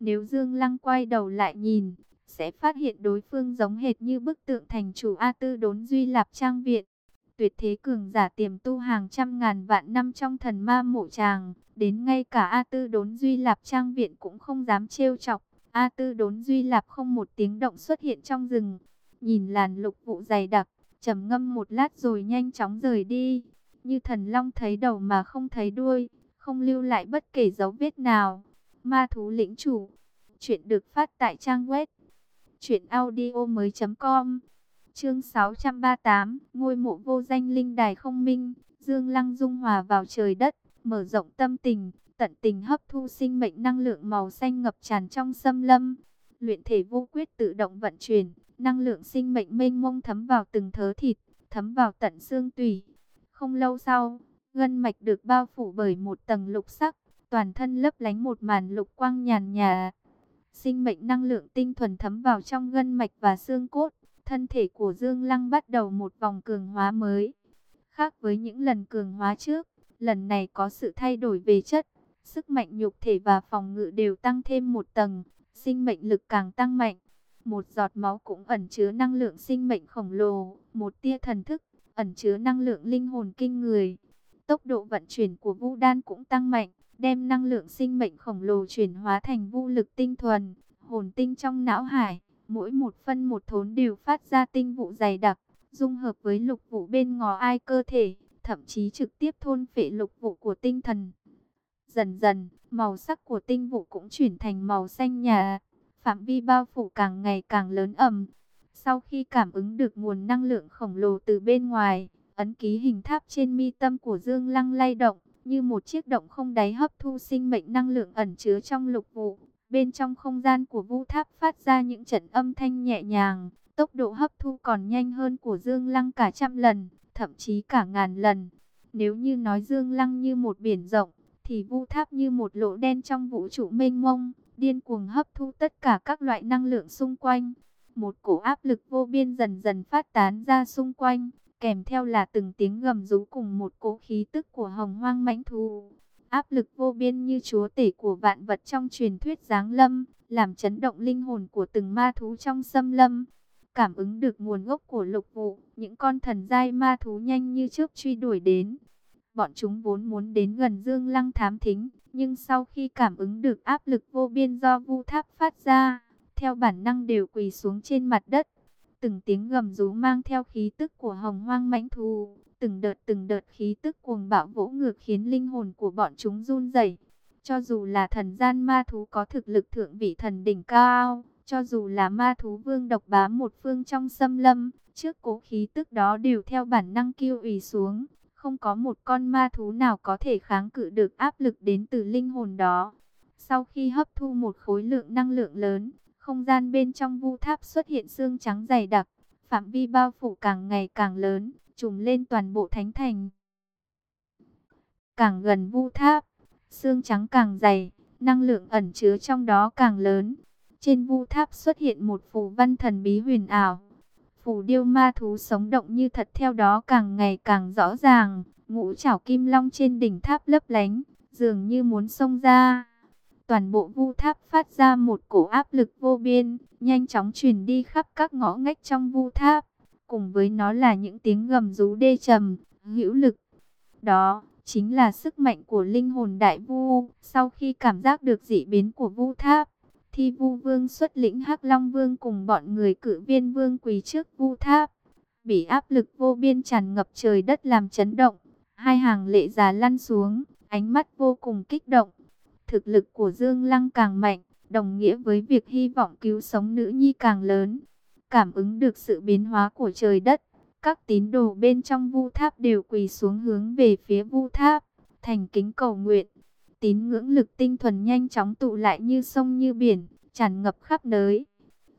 Nếu Dương Lăng quay đầu lại nhìn, sẽ phát hiện đối phương giống hệt như bức tượng thành chủ A Tư đốn Duy Lạp Trang Viện. Tuyệt thế cường giả tiềm tu hàng trăm ngàn vạn năm trong thần ma mộ tràng, đến ngay cả A Tư đốn Duy Lạp Trang Viện cũng không dám trêu chọc. A Tư đốn Duy Lạp không một tiếng động xuất hiện trong rừng, nhìn làn lục vụ dày đặc, trầm ngâm một lát rồi nhanh chóng rời đi, như thần long thấy đầu mà không thấy đuôi, không lưu lại bất kể dấu vết nào. Ma thú lĩnh chủ, chuyện được phát tại trang web truyệnaudiomoi.com. Chương 638, ngôi mộ vô danh linh đài không minh, Dương Lăng dung hòa vào trời đất, mở rộng tâm tình, tận tình hấp thu sinh mệnh năng lượng màu xanh ngập tràn trong xâm lâm. Luyện thể vô quyết tự động vận chuyển, năng lượng sinh mệnh mênh mông thấm vào từng thớ thịt, thấm vào tận xương tủy. Không lâu sau, gân mạch được bao phủ bởi một tầng lục sắc, toàn thân lấp lánh một màn lục quang nhàn nhà. Sinh mệnh năng lượng tinh thuần thấm vào trong gân mạch và xương cốt, thân thể của Dương Lăng bắt đầu một vòng cường hóa mới. Khác với những lần cường hóa trước, lần này có sự thay đổi về chất, sức mạnh nhục thể và phòng ngự đều tăng thêm một tầng, sinh mệnh lực càng tăng mạnh. Một giọt máu cũng ẩn chứa năng lượng sinh mệnh khổng lồ, một tia thần thức, ẩn chứa năng lượng linh hồn kinh người. Tốc độ vận chuyển của vũ Đan cũng tăng mạnh, đem năng lượng sinh mệnh khổng lồ chuyển hóa thành vũ lực tinh thuần, hồn tinh trong não hải, mỗi một phân một thốn đều phát ra tinh vụ dày đặc, dung hợp với lục vụ bên ngò ai cơ thể, thậm chí trực tiếp thôn phệ lục vụ của tinh thần. Dần dần, màu sắc của tinh vụ cũng chuyển thành màu xanh nhà, phạm vi bao phủ càng ngày càng lớn ẩm. Sau khi cảm ứng được nguồn năng lượng khổng lồ từ bên ngoài, ấn ký hình tháp trên mi tâm của Dương Lăng lay động, như một chiếc động không đáy hấp thu sinh mệnh năng lượng ẩn chứa trong lục vụ. Bên trong không gian của vu tháp phát ra những trận âm thanh nhẹ nhàng, tốc độ hấp thu còn nhanh hơn của Dương Lăng cả trăm lần, thậm chí cả ngàn lần. Nếu như nói Dương Lăng như một biển rộng, thì vu tháp như một lỗ đen trong vũ trụ mênh mông, điên cuồng hấp thu tất cả các loại năng lượng xung quanh. Một cổ áp lực vô biên dần dần phát tán ra xung quanh, kèm theo là từng tiếng gầm rú cùng một cỗ khí tức của hồng hoang mãnh thú. Áp lực vô biên như chúa tể của vạn vật trong truyền thuyết giáng lâm, làm chấn động linh hồn của từng ma thú trong xâm lâm. Cảm ứng được nguồn gốc của lục vụ, những con thần giai ma thú nhanh như trước truy đuổi đến. Bọn chúng vốn muốn đến gần Dương Lăng thám thính, nhưng sau khi cảm ứng được áp lực vô biên do vu tháp phát ra, theo bản năng đều quỳ xuống trên mặt đất. Từng tiếng gầm rú mang theo khí tức của hồng hoang mãnh thú, từng đợt từng đợt khí tức cuồng bạo vỗ ngược khiến linh hồn của bọn chúng run rẩy. Cho dù là thần gian ma thú có thực lực thượng vị thần đỉnh cao, cho dù là ma thú vương độc bá một phương trong xâm lâm, trước cố khí tức đó đều theo bản năng kêu ủy xuống. Không có một con ma thú nào có thể kháng cự được áp lực đến từ linh hồn đó. Sau khi hấp thu một khối lượng năng lượng lớn, không gian bên trong vu tháp xuất hiện xương trắng dày đặc, phạm vi bao phủ càng ngày càng lớn, trùm lên toàn bộ thánh thành. Càng gần vu tháp, xương trắng càng dày, năng lượng ẩn chứa trong đó càng lớn. Trên vu tháp xuất hiện một phù văn thần bí huyền ảo. Phù điêu ma thú sống động như thật theo đó càng ngày càng rõ ràng. Ngũ chảo kim long trên đỉnh tháp lấp lánh, dường như muốn xông ra. Toàn bộ vu tháp phát ra một cổ áp lực vô biên, nhanh chóng truyền đi khắp các ngõ ngách trong vu tháp. Cùng với nó là những tiếng gầm rú đê trầm, hữu lực. Đó chính là sức mạnh của linh hồn đại vu. Sau khi cảm giác được dị biến của vu tháp, thi vu vương xuất lĩnh hắc long vương cùng bọn người cử viên vương quỳ trước vu tháp. Bị áp lực vô biên tràn ngập trời đất làm chấn động. Hai hàng lệ già lăn xuống, ánh mắt vô cùng kích động. Thực lực của Dương Lăng càng mạnh, đồng nghĩa với việc hy vọng cứu sống nữ nhi càng lớn. Cảm ứng được sự biến hóa của trời đất, các tín đồ bên trong vu tháp đều quỳ xuống hướng về phía vu tháp, thành kính cầu nguyện. Tín ngưỡng lực tinh thuần nhanh chóng tụ lại như sông như biển, tràn ngập khắp nơi.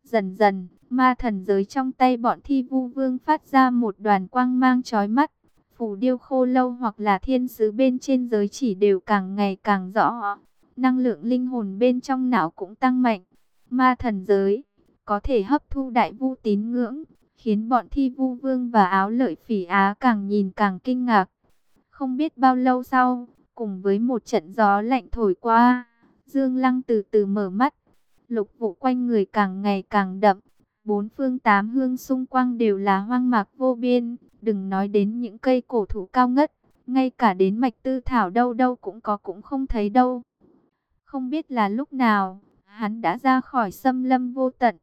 Dần dần, ma thần giới trong tay bọn thi vu vương phát ra một đoàn quang mang chói mắt. Phù điêu khô lâu hoặc là thiên sứ bên trên giới chỉ đều càng ngày càng rõ. Năng lượng linh hồn bên trong não cũng tăng mạnh. Ma thần giới có thể hấp thu đại vu tín ngưỡng, khiến bọn thi vu vương và áo lợi phỉ á càng nhìn càng kinh ngạc. Không biết bao lâu sau, cùng với một trận gió lạnh thổi qua, Dương Lăng từ từ mở mắt, lục vụ quanh người càng ngày càng đậm. Bốn phương tám hương xung quanh đều là hoang mạc vô biên, đừng nói đến những cây cổ thụ cao ngất, ngay cả đến mạch tư thảo đâu đâu cũng có cũng không thấy đâu. Không biết là lúc nào, hắn đã ra khỏi xâm lâm vô tận.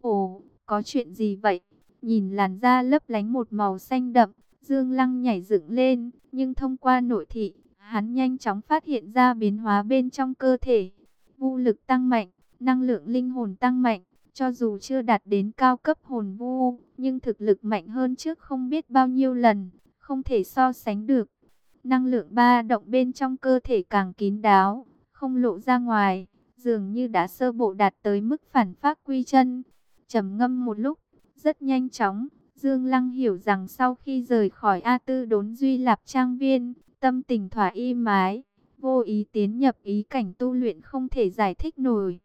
Ồ, có chuyện gì vậy? Nhìn làn da lấp lánh một màu xanh đậm, Dương Lăng nhảy dựng lên, nhưng thông qua nội thị, hắn nhanh chóng phát hiện ra biến hóa bên trong cơ thể. Vu lực tăng mạnh, năng lượng linh hồn tăng mạnh, cho dù chưa đạt đến cao cấp hồn vu, nhưng thực lực mạnh hơn trước không biết bao nhiêu lần, không thể so sánh được. Năng lượng ba động bên trong cơ thể càng kín đáo, không lộ ra ngoài, dường như đã sơ bộ đạt tới mức phản phát quy chân. trầm ngâm một lúc, rất nhanh chóng, Dương Lăng hiểu rằng sau khi rời khỏi A Tư đốn Duy Lạp Trang Viên, tâm tình thỏa y mái, vô ý tiến nhập ý cảnh tu luyện không thể giải thích nổi.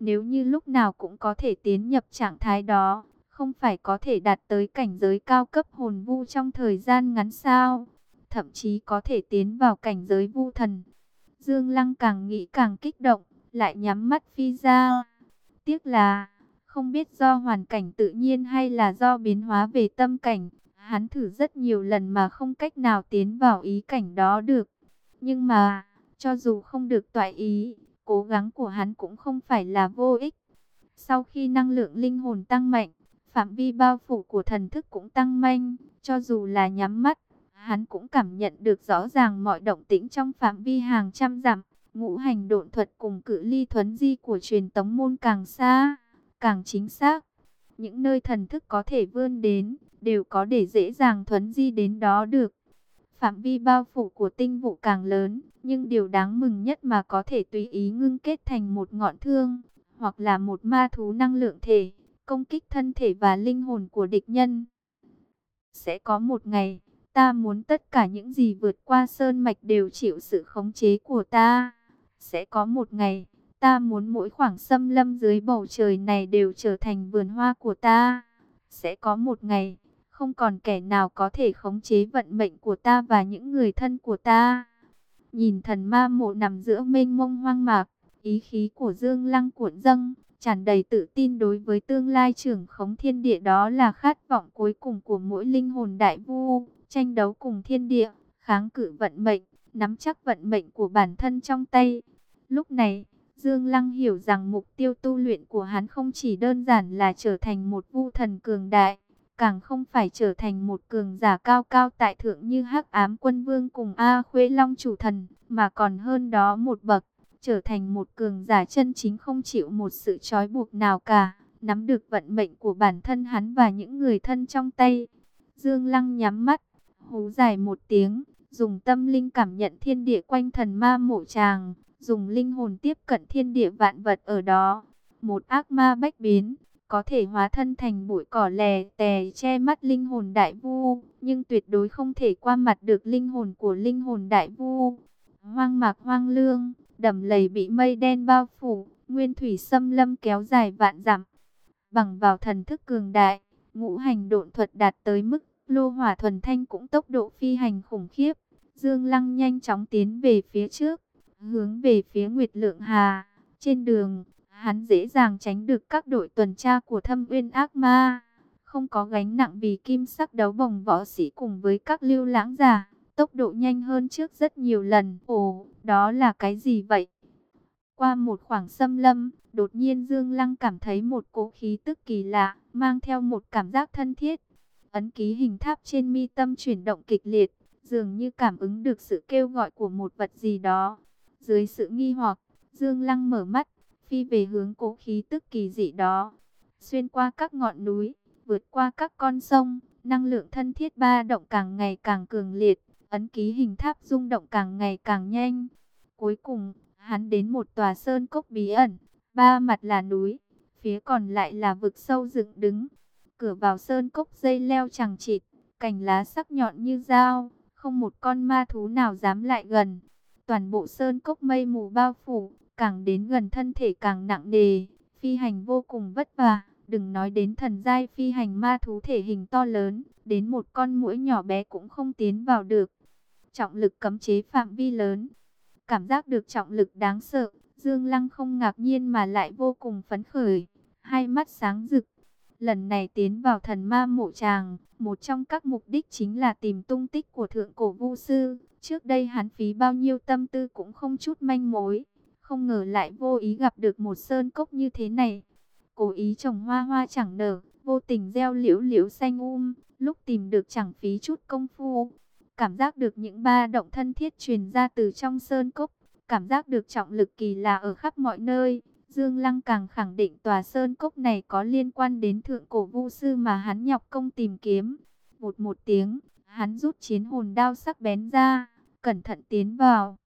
Nếu như lúc nào cũng có thể tiến nhập trạng thái đó, không phải có thể đạt tới cảnh giới cao cấp hồn vu trong thời gian ngắn sao, thậm chí có thể tiến vào cảnh giới vu thần. Dương Lăng càng nghĩ càng kích động, lại nhắm mắt phi ra. Tiếc là, không biết do hoàn cảnh tự nhiên hay là do biến hóa về tâm cảnh, hắn thử rất nhiều lần mà không cách nào tiến vào ý cảnh đó được. Nhưng mà, cho dù không được toại ý, cố gắng của hắn cũng không phải là vô ích. Sau khi năng lượng linh hồn tăng mạnh, phạm vi bao phủ của thần thức cũng tăng manh, cho dù là nhắm mắt, hắn cũng cảm nhận được rõ ràng mọi động tĩnh trong phạm vi hàng trăm dặm. Ngũ hành độn thuật cùng cự ly thuấn di của truyền tống môn càng xa, càng chính xác. Những nơi thần thức có thể vươn đến, đều có để dễ dàng thuấn di đến đó được. Phạm vi bao phủ của tinh vụ càng lớn, nhưng điều đáng mừng nhất mà có thể tùy ý ngưng kết thành một ngọn thương, hoặc là một ma thú năng lượng thể, công kích thân thể và linh hồn của địch nhân. Sẽ có một ngày, ta muốn tất cả những gì vượt qua sơn mạch đều chịu sự khống chế của ta. Sẽ có một ngày, ta muốn mỗi khoảng xâm lâm dưới bầu trời này đều trở thành vườn hoa của ta. Sẽ có một ngày, không còn kẻ nào có thể khống chế vận mệnh của ta và những người thân của ta. Nhìn thần ma mộ nằm giữa mênh mông hoang mạc, ý khí của Dương Lăng cuộn dâng, tràn đầy tự tin đối với tương lai trưởng khống thiên địa đó là khát vọng cuối cùng của mỗi linh hồn đại vu, tranh đấu cùng thiên địa, kháng cự vận mệnh, nắm chắc vận mệnh của bản thân trong tay. Lúc này, Dương Lăng hiểu rằng mục tiêu tu luyện của hắn không chỉ đơn giản là trở thành một vu thần cường đại, càng không phải trở thành một cường giả cao cao tại thượng như Hắc Ám Quân Vương cùng A Khuê Long chủ thần, mà còn hơn đó một bậc, trở thành một cường giả chân chính không chịu một sự trói buộc nào cả, nắm được vận mệnh của bản thân hắn và những người thân trong tay. Dương Lăng nhắm mắt, hú dài một tiếng, dùng tâm linh cảm nhận thiên địa quanh thần ma mộ tràng, dùng linh hồn tiếp cận thiên địa vạn vật ở đó. Một ác ma bách biến, có thể hóa thân thành bụi cỏ lè tè che mắt linh hồn đại vu, nhưng tuyệt đối không thể qua mặt được linh hồn của linh hồn đại vu. Hoang mạc hoang lương, đầm lầy bị mây đen bao phủ, nguyên thủy xâm lâm kéo dài vạn dặm. Bằng vào thần thức cường đại, ngũ hành độn thuật đạt tới mức lô hỏa thuần thanh cũng tốc độ phi hành khủng khiếp. Dương Lăng nhanh chóng tiến về phía trước, hướng về phía Nguyệt Lượng Hà. Trên đường, hắn dễ dàng tránh được các đội tuần tra của thâm uyên ác ma. Không có gánh nặng vì kim sắc đấu bồng võ sĩ cùng với các lưu lãng giả. Tốc độ nhanh hơn trước rất nhiều lần. Ồ, đó là cái gì vậy? Qua một khoảng xâm lâm, đột nhiên Dương Lăng cảm thấy một cỗ khí tức kỳ lạ, mang theo một cảm giác thân thiết. Ấn ký hình tháp trên mi tâm chuyển động kịch liệt, dường như cảm ứng được sự kêu gọi của một vật gì đó. Dưới sự nghi hoặc, Dương Lăng mở mắt, phi về hướng cố khí tức kỳ dị đó. Xuyên qua các ngọn núi, vượt qua các con sông, năng lượng thân thiết ba động càng ngày càng cường liệt, ấn ký hình tháp rung động càng ngày càng nhanh. Cuối cùng, hắn đến một tòa sơn cốc bí ẩn, ba mặt là núi, phía còn lại là vực sâu dựng đứng. Cửa vào sơn cốc dây leo chẳng chịt, cành lá sắc nhọn như dao, không một con ma thú nào dám lại gần. Toàn bộ sơn cốc mây mù bao phủ, càng đến gần thân thể càng nặng nề, phi hành vô cùng vất vả. Đừng nói đến thần giai phi hành ma thú thể hình to lớn, đến một con mũi nhỏ bé cũng không tiến vào được. Trọng lực cấm chế phạm vi lớn. Cảm giác được trọng lực đáng sợ, Dương Lăng không ngạc nhiên mà lại vô cùng phấn khởi, hai mắt sáng rực. Lần này tiến vào thần ma mộ tràng, một trong các mục đích chính là tìm tung tích của thượng cổ vu sư. Trước đây hắn phí bao nhiêu tâm tư cũng không chút manh mối, không ngờ lại vô ý gặp được một sơn cốc như thế này. Cố ý trồng hoa hoa chẳng nở, vô tình gieo liễu liễu xanh um, lúc tìm được chẳng phí chút công phu. Cảm giác được những ba động thân thiết truyền ra từ trong sơn cốc, cảm giác được trọng lực kỳ lạ ở khắp mọi nơi. Dương Lăng càng khẳng định tòa sơn cốc này có liên quan đến thượng cổ vu sư mà hắn nhọc công tìm kiếm. Một một tiếng, hắn rút chiến hồn đao sắc bén ra, cẩn thận tiến vào.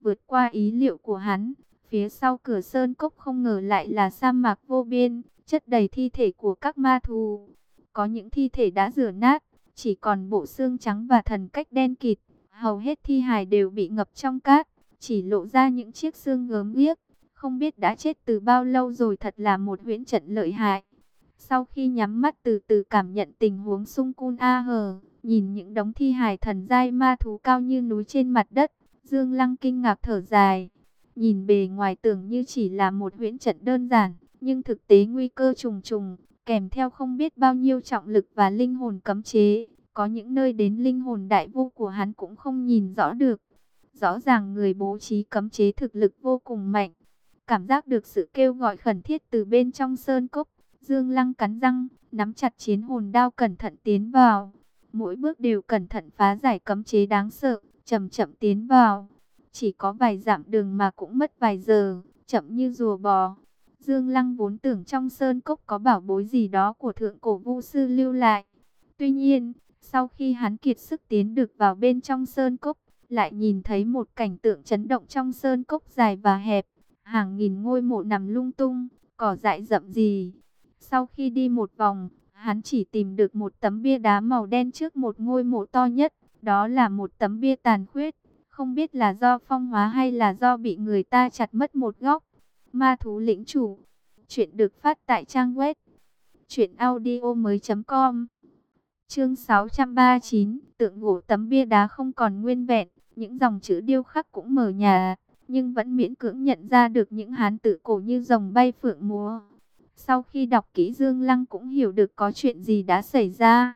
Vượt qua ý liệu của hắn, phía sau cửa sơn cốc không ngờ lại là sa mạc vô biên, chất đầy thi thể của các ma thú. Có những thi thể đã rửa nát, chỉ còn bộ xương trắng và thần cách đen kịt. Hầu hết thi hài đều bị ngập trong cát, chỉ lộ ra những chiếc xương gớm ghiếc. Không biết đã chết từ bao lâu rồi thật là một huyễn trận lợi hại. Sau khi nhắm mắt từ từ cảm nhận tình huống xung cun A hờ, nhìn những đống thi hài thần giai ma thú cao như núi trên mặt đất, Dương Lăng kinh ngạc thở dài. Nhìn bề ngoài tưởng như chỉ là một huyễn trận đơn giản, nhưng thực tế nguy cơ trùng trùng, kèm theo không biết bao nhiêu trọng lực và linh hồn cấm chế. Có những nơi đến linh hồn đại vô của hắn cũng không nhìn rõ được. Rõ ràng người bố trí cấm chế thực lực vô cùng mạnh. Cảm giác được sự kêu gọi khẩn thiết từ bên trong sơn cốc. Dương Lăng cắn răng, nắm chặt chiến hồn đao cẩn thận tiến vào. Mỗi bước đều cẩn thận phá giải cấm chế đáng sợ, chậm chậm tiến vào. Chỉ có vài dặm đường mà cũng mất vài giờ, chậm như rùa bò. Dương Lăng vốn tưởng trong sơn cốc có bảo bối gì đó của thượng cổ vu sư lưu lại. Tuy nhiên, sau khi hắn kiệt sức tiến được vào bên trong sơn cốc, lại nhìn thấy một cảnh tượng chấn động trong sơn cốc dài và hẹp. Hàng nghìn ngôi mộ nằm lung tung, cỏ dại rậm gì. Sau khi đi một vòng, hắn chỉ tìm được một tấm bia đá màu đen trước một ngôi mộ to nhất. Đó là một tấm bia tàn khuyết, không biết là do phong hóa hay là do bị người ta chặt mất một góc. Ma thú lĩnh chủ. Chuyện được phát tại trang web. Chuyện audio mới com. Chương 639. Tượng gỗ tấm bia đá không còn nguyên vẹn. Những dòng chữ điêu khắc cũng mờ nhà. Nhưng vẫn miễn cưỡng nhận ra được những hán tự cổ như rồng bay phượng múa. Sau khi đọc kỹ Dương Lăng cũng hiểu được có chuyện gì đã xảy ra.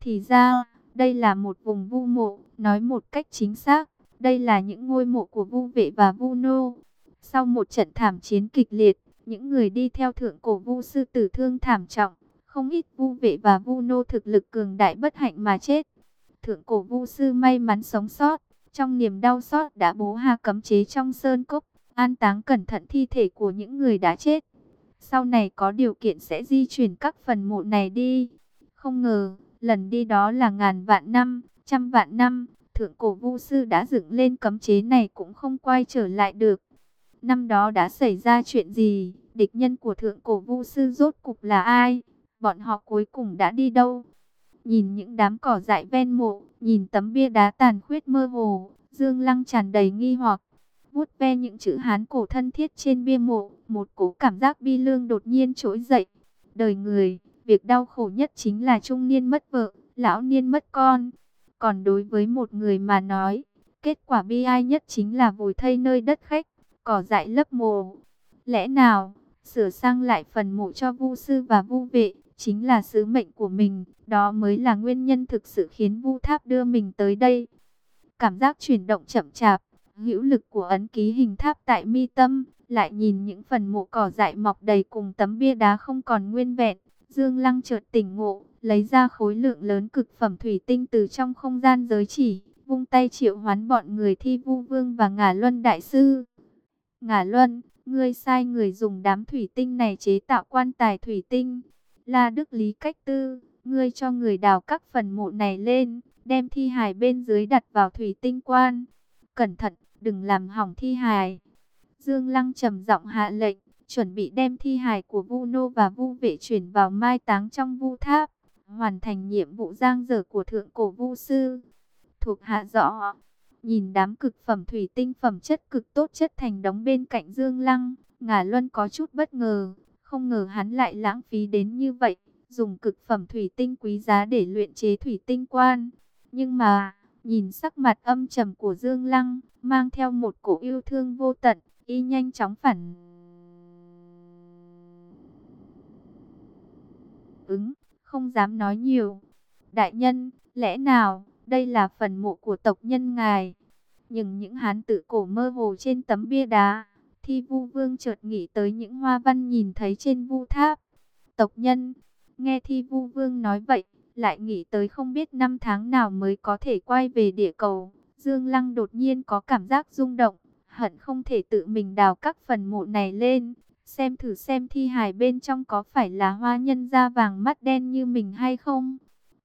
Thì ra, đây là một vùng vu mộ, nói một cách chính xác. Đây là những ngôi mộ của vu vệ và vu nô. Sau một trận thảm chiến kịch liệt, những người đi theo thượng cổ vu sư tử thương thảm trọng, không ít vu vệ và vu nô thực lực cường đại bất hạnh mà chết. Thượng cổ vu sư may mắn sống sót, trong niềm đau xót đã bố ha cấm chế trong sơn cốc, an táng cẩn thận thi thể của những người đã chết. Sau này có điều kiện sẽ di chuyển các phần mộ này đi. Không ngờ, lần đi đó là ngàn vạn năm, trăm vạn năm, thượng cổ vu sư đã dựng lên cấm chế này cũng không quay trở lại được. Năm đó đã xảy ra chuyện gì? Địch nhân của thượng cổ vu sư rốt cục là ai? Bọn họ cuối cùng đã đi đâu? Nhìn những đám cỏ dại ven mộ, nhìn tấm bia đá tàn khuyết mơ hồ, Dương Lăng tràn đầy nghi hoặc. Vuốt ve những chữ Hán cổ thân thiết trên bia mộ, một cố cảm giác bi lương đột nhiên trỗi dậy. Đời người, việc đau khổ nhất chính là trung niên mất vợ, lão niên mất con. Còn đối với một người mà nói, kết quả bi ai nhất chính là vùi thây nơi đất khách cỏ dại lấp mồ. Lẽ nào, sửa sang lại phần mộ cho vu sư và vu vệ, chính là sứ mệnh của mình, đó mới là nguyên nhân thực sự khiến vu tháp đưa mình tới đây. Cảm giác chuyển động chậm chạp, hữu lực của ấn ký hình tháp tại mi tâm, lại nhìn những phần mộ cỏ dại mọc đầy cùng tấm bia đá không còn nguyên vẹn. Dương Lăng chợt tỉnh ngộ, lấy ra khối lượng lớn cực phẩm thủy tinh từ trong không gian giới chỉ, vung tay triệu hoán bọn người thi vu vương và ngả luân đại sư. Ngả Luân, ngươi sai người dùng đám thủy tinh này chế tạo quan tài thủy tinh. La Đức Lý Cách Tư, ngươi cho người đào các phần mộ này lên, đem thi hài bên dưới đặt vào thủy tinh quan. Cẩn thận, đừng làm hỏng thi hài. Dương Lăng trầm giọng hạ lệnh, chuẩn bị đem thi hài của Vu Nô và Vu Vệ chuyển vào mai táng trong Vu Tháp, hoàn thành nhiệm vụ giang dở của thượng cổ Vu sư. Thuộc hạ rõ Nhìn đám cực phẩm thủy tinh phẩm chất cực tốt chất thành đống bên cạnh Dương Lăng, Ngà Luân có chút bất ngờ, không ngờ hắn lại lãng phí đến như vậy, dùng cực phẩm thủy tinh quý giá để luyện chế thủy tinh quan. Nhưng mà, nhìn sắc mặt âm trầm của Dương Lăng, mang theo một cổ yêu thương vô tận, y nhanh chóng phản ứng, không dám nói nhiều. Đại nhân, lẽ nào, đây là phần mộ của tộc nhân ngài? Nhưng những hán tự cổ mơ hồ trên tấm bia đá, thi vu vương chợt nghĩ tới những hoa văn nhìn thấy trên vu tháp. Tộc nhân, nghe thi vu vương nói vậy, lại nghĩ tới không biết năm tháng nào mới có thể quay về địa cầu. Dương Lăng đột nhiên có cảm giác rung động, hận không thể tự mình đào các phần mộ này lên, xem thử xem thi hài bên trong có phải là hoa nhân da vàng mắt đen như mình hay không.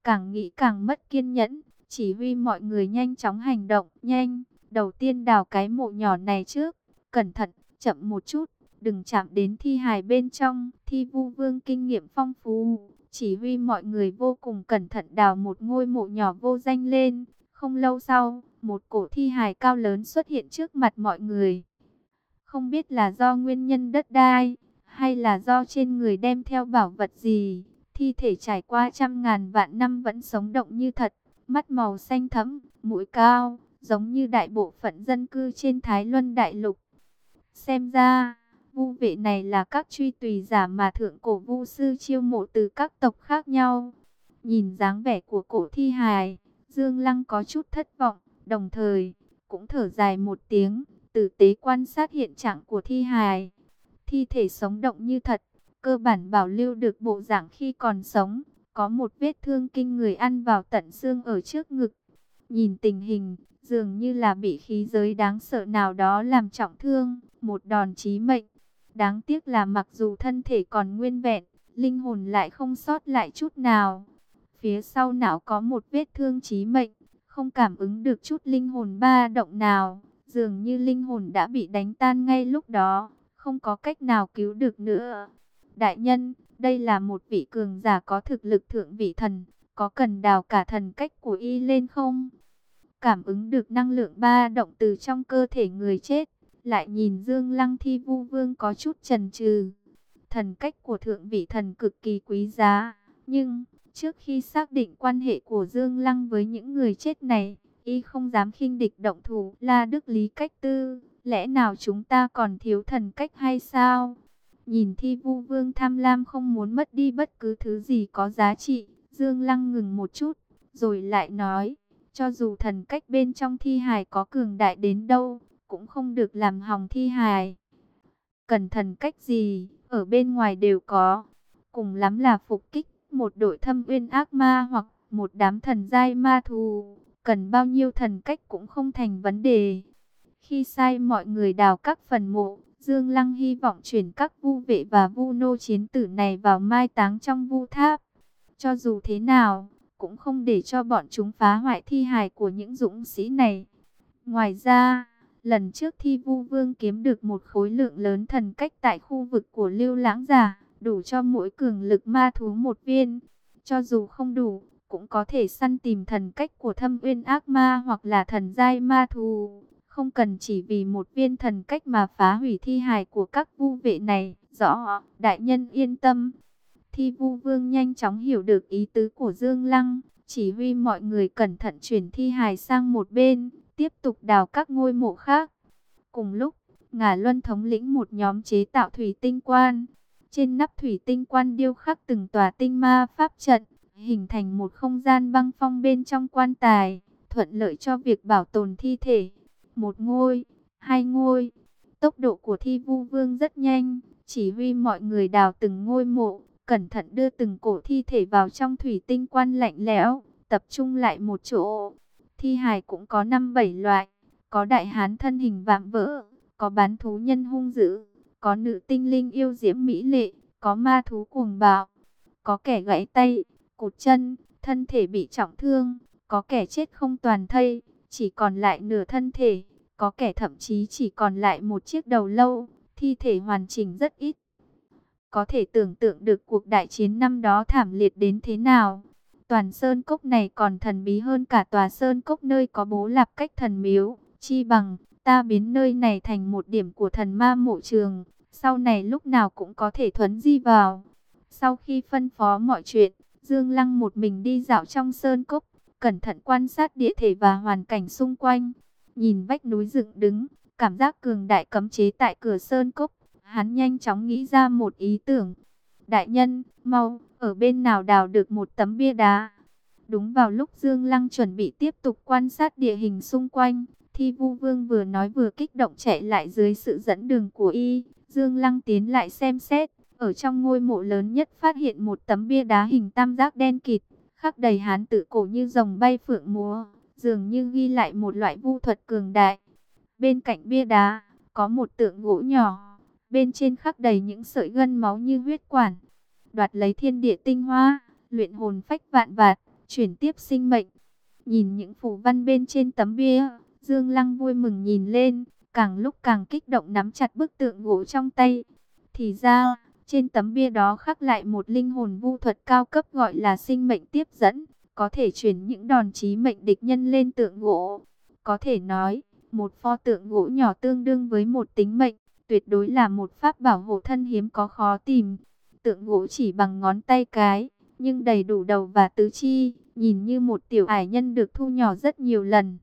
Càng nghĩ càng mất kiên nhẫn, chỉ huy mọi người nhanh chóng hành động, nhanh, đầu tiên đào cái mộ nhỏ này trước, cẩn thận, chậm một chút, đừng chạm đến thi hài bên trong, thi vu vương kinh nghiệm phong phú, chỉ huy mọi người vô cùng cẩn thận đào một ngôi mộ nhỏ vô danh lên, không lâu sau, một cổ thi hài cao lớn xuất hiện trước mặt mọi người. Không biết là do nguyên nhân đất đai, hay là do trên người đem theo bảo vật gì, thi thể trải qua trăm ngàn vạn năm vẫn sống động như thật, mắt màu xanh thẫm, mũi cao, giống như đại bộ phận dân cư trên Thái Luân Đại Lục. Xem ra, vu vệ này là các truy tùy giả mà thượng cổ vu sư chiêu mộ từ các tộc khác nhau. Nhìn dáng vẻ của cổ thi hài, Dương Lăng có chút thất vọng, đồng thời cũng thở dài một tiếng, tử tế quan sát hiện trạng của thi hài. Thi thể sống động như thật, cơ bản bảo lưu được bộ dạng khi còn sống, có một vết thương kinh người ăn vào tận xương ở trước ngực. Nhìn tình hình, dường như là bị khí giới đáng sợ nào đó làm trọng thương, một đòn chí mệnh. Đáng tiếc là mặc dù thân thể còn nguyên vẹn, linh hồn lại không sót lại chút nào. Phía sau não có một vết thương chí mệnh, không cảm ứng được chút linh hồn ba động nào. Dường như linh hồn đã bị đánh tan ngay lúc đó, không có cách nào cứu được nữa. Đại nhân, đây là một vị cường giả có thực lực thượng vị thần, có cần đào cả thần cách của y lên không? Cảm ứng được năng lượng ba động từ trong cơ thể người chết, lại nhìn Dương Lăng Thi Vu Vương có chút chần chừ. Thần cách của thượng vị thần cực kỳ quý giá, nhưng trước khi xác định quan hệ của Dương Lăng với những người chết này, y không dám khinh địch động thủ. La Đức Lý cách tư, lẽ nào chúng ta còn thiếu thần cách hay sao? Nhìn Thi Vu Vương tham lam không muốn mất đi bất cứ thứ gì có giá trị, Dương Lăng ngừng một chút, rồi lại nói, cho dù thần cách bên trong thi hài có cường đại đến đâu, cũng không được làm hỏng thi hài. Cần thần cách gì, ở bên ngoài đều có. Cùng lắm là phục kích một đội thâm uyên ác ma hoặc một đám thần giai ma thù. Cần bao nhiêu thần cách cũng không thành vấn đề. Khi sai mọi người đào các phần mộ, Dương Lăng hy vọng chuyển các vu vệ và vu nô chiến tử này vào mai táng trong vu tháp. Cho dù thế nào, cũng không để cho bọn chúng phá hoại thi hài của những dũng sĩ này. Ngoài ra, lần trước thi vu vương kiếm được một khối lượng lớn thần cách tại khu vực của lưu lãng giả, đủ cho mỗi cường lực ma thú một viên. Cho dù không đủ, cũng có thể săn tìm thần cách của thâm uyên ác ma hoặc là thần giai ma thú. Không cần chỉ vì một viên thần cách mà phá hủy thi hài của các vu vệ này. Rõ, đại nhân yên tâm. Thi vu vương nhanh chóng hiểu được ý tứ của Dương Lăng, chỉ huy mọi người cẩn thận chuyển thi hài sang một bên, tiếp tục đào các ngôi mộ khác. Cùng lúc, Ngà Luân thống lĩnh một nhóm chế tạo thủy tinh quan. Trên nắp thủy tinh quan điêu khắc từng tòa tinh ma pháp trận, hình thành một không gian băng phong bên trong quan tài, thuận lợi cho việc bảo tồn thi thể. Một ngôi, hai ngôi, tốc độ của thi vu vương rất nhanh, chỉ huy mọi người đào từng ngôi mộ, cẩn thận đưa từng cổ thi thể vào trong thủy tinh quan lạnh lẽo, tập trung lại một chỗ. Thi hài cũng có 5-7 loại, có đại hán thân hình vạm vỡ, có bán thú nhân hung dữ, có nữ tinh linh yêu diễm mỹ lệ, có ma thú cuồng bạo, có kẻ gãy tay, cụt chân, thân thể bị trọng thương, có kẻ chết không toàn thây, chỉ còn lại nửa thân thể, có kẻ thậm chí chỉ còn lại một chiếc đầu lâu, thi thể hoàn chỉnh rất ít. Có thể tưởng tượng được cuộc đại chiến năm đó thảm liệt đến thế nào. Toàn sơn cốc này còn thần bí hơn cả tòa sơn cốc nơi có bố lạp cách thần miếu. Chi bằng, ta biến nơi này thành một điểm của thần ma mộ trường. Sau này lúc nào cũng có thể thuấn di vào. Sau khi phân phó mọi chuyện, Dương Lăng một mình đi dạo trong sơn cốc, cẩn thận quan sát địa thể và hoàn cảnh xung quanh. Nhìn vách núi dựng đứng, cảm giác cường đại cấm chế tại cửa sơn cốc. Hắn nhanh chóng nghĩ ra một ý tưởng. Đại nhân, mau, ở bên nào đào được một tấm bia đá. Đúng vào lúc Dương Lăng chuẩn bị tiếp tục quan sát địa hình xung quanh, Thi Vu Vương vừa nói vừa kích động chạy lại dưới sự dẫn đường của y. Dương Lăng tiến lại xem xét, ở trong ngôi mộ lớn nhất phát hiện một tấm bia đá hình tam giác đen kịt, khắc đầy hán tự cổ như rồng bay phượng múa, dường như ghi lại một loại vu thuật cường đại. Bên cạnh bia đá, có một tượng gỗ nhỏ, bên trên khắc đầy những sợi gân máu như huyết quản. Đoạt lấy thiên địa tinh hoa, luyện hồn phách vạn vạt, chuyển tiếp sinh mệnh. Nhìn những phù văn bên trên tấm bia, Dương Lăng vui mừng nhìn lên, càng lúc càng kích động nắm chặt bức tượng gỗ trong tay. Thì ra, trên tấm bia đó khắc lại một linh hồn vu thuật cao cấp gọi là sinh mệnh tiếp dẫn, có thể chuyển những đòn chí mệnh địch nhân lên tượng gỗ. Có thể nói, một pho tượng gỗ nhỏ tương đương với một tính mệnh, tuyệt đối là một pháp bảo hộ thân hiếm có khó tìm. Tượng gỗ chỉ bằng ngón tay cái, nhưng đầy đủ đầu và tứ chi, nhìn như một tiểu ải nhân được thu nhỏ rất nhiều lần.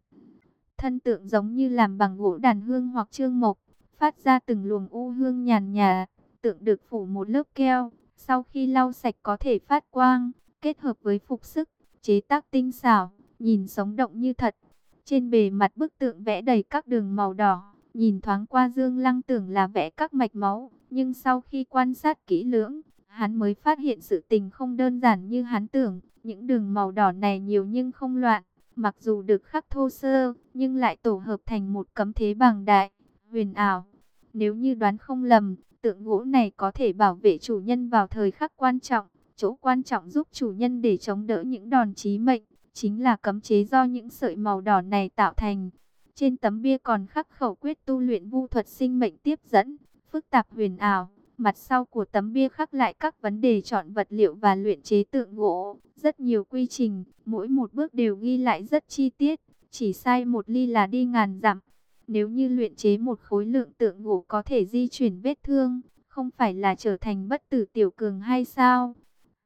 Thân tượng giống như làm bằng gỗ đàn hương hoặc trương mộc, phát ra từng luồng u hương nhàn nhạt tượng được phủ một lớp keo, sau khi lau sạch có thể phát quang, kết hợp với phục sức, chế tác tinh xảo, nhìn sống động như thật. Trên bề mặt bức tượng vẽ đầy các đường màu đỏ, nhìn thoáng qua Dương Lăng tưởng là vẽ các mạch máu, nhưng sau khi quan sát kỹ lưỡng, hắn mới phát hiện sự tình không đơn giản như hắn tưởng, những đường màu đỏ này nhiều nhưng không loạn, mặc dù được khắc thô sơ, nhưng lại tổ hợp thành một cấm thế bằng đại, huyền ảo. Nếu như đoán không lầm, tượng gỗ này có thể bảo vệ chủ nhân vào thời khắc quan trọng, chỗ quan trọng giúp chủ nhân để chống đỡ những đòn chí mệnh, chính là cấm chế do những sợi màu đỏ này tạo thành. Trên tấm bia còn khắc khẩu quyết tu luyện vu thuật sinh mệnh tiếp dẫn, phức tạp huyền ảo. Mặt sau của tấm bia khắc lại các vấn đề chọn vật liệu và luyện chế tượng gỗ, rất nhiều quy trình, mỗi một bước đều ghi lại rất chi tiết, chỉ sai một ly là đi ngàn dặm. Nếu như luyện chế một khối lượng tượng gỗ có thể di chuyển vết thương, không phải là trở thành bất tử tiểu cường hay sao?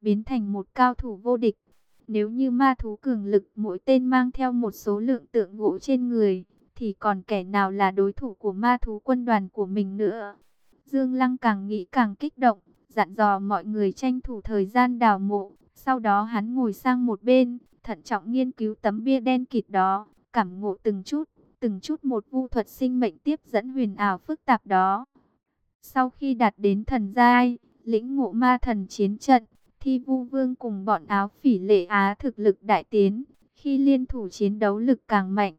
Biến thành một cao thủ vô địch. Nếu như ma thú cường lực mỗi tên mang theo một số lượng tượng gỗ trên người, thì còn kẻ nào là đối thủ của ma thú quân đoàn của mình nữa? Dương Lăng càng nghĩ càng kích động, dặn dò mọi người tranh thủ thời gian đào mộ. Sau đó hắn ngồi sang một bên, thận trọng nghiên cứu tấm bia đen kịt đó, cảm ngộ từng chút từng chút một vu thuật sinh mệnh tiếp dẫn huyền ảo phức tạp đó. Sau khi đạt đến thần giai, lĩnh ngộ ma thần chiến trận, thi vu vương cùng bọn áo phỉ lệ Á thực lực đại tiến, khi liên thủ chiến đấu lực càng mạnh.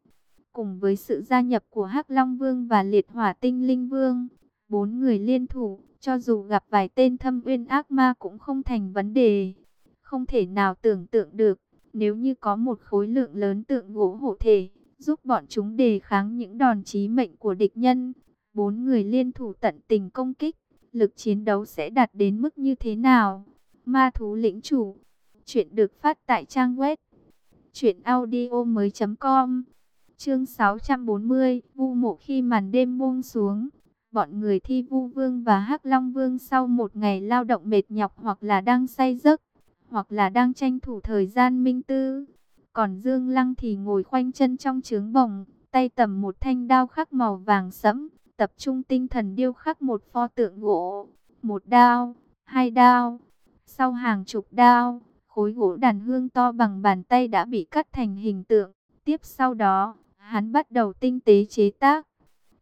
Cùng với sự gia nhập của hắc Long Vương và Liệt Hỏa Tinh Linh Vương, bốn người liên thủ, cho dù gặp vài tên thâm uyên ác ma cũng không thành vấn đề. Không thể nào tưởng tượng được, nếu như có một khối lượng lớn tượng gỗ hộ thể, giúp bọn chúng đề kháng những đòn chí mệnh của địch nhân. Bốn người liên thủ tận tình công kích, lực chiến đấu sẽ đạt đến mức như thế nào? Ma thú lĩnh chủ, chuyện được phát tại trang web truyệnaudiomoi.com. Chương 640, Vu Mộ khi màn đêm buông xuống, bọn người Thi Vu Vương và Hắc Long Vương sau một ngày lao động mệt nhọc hoặc là đang say giấc, hoặc là đang tranh thủ thời gian minh tư, còn Dương Lăng thì ngồi khoanh chân trong trướng bồng, tay tầm một thanh đao khắc màu vàng sẫm, tập trung tinh thần điêu khắc một pho tượng gỗ. Một đao, hai đao, sau hàng chục đao, khối gỗ đàn hương to bằng bàn tay đã bị cắt thành hình tượng. Tiếp sau đó, hắn bắt đầu tinh tế chế tác.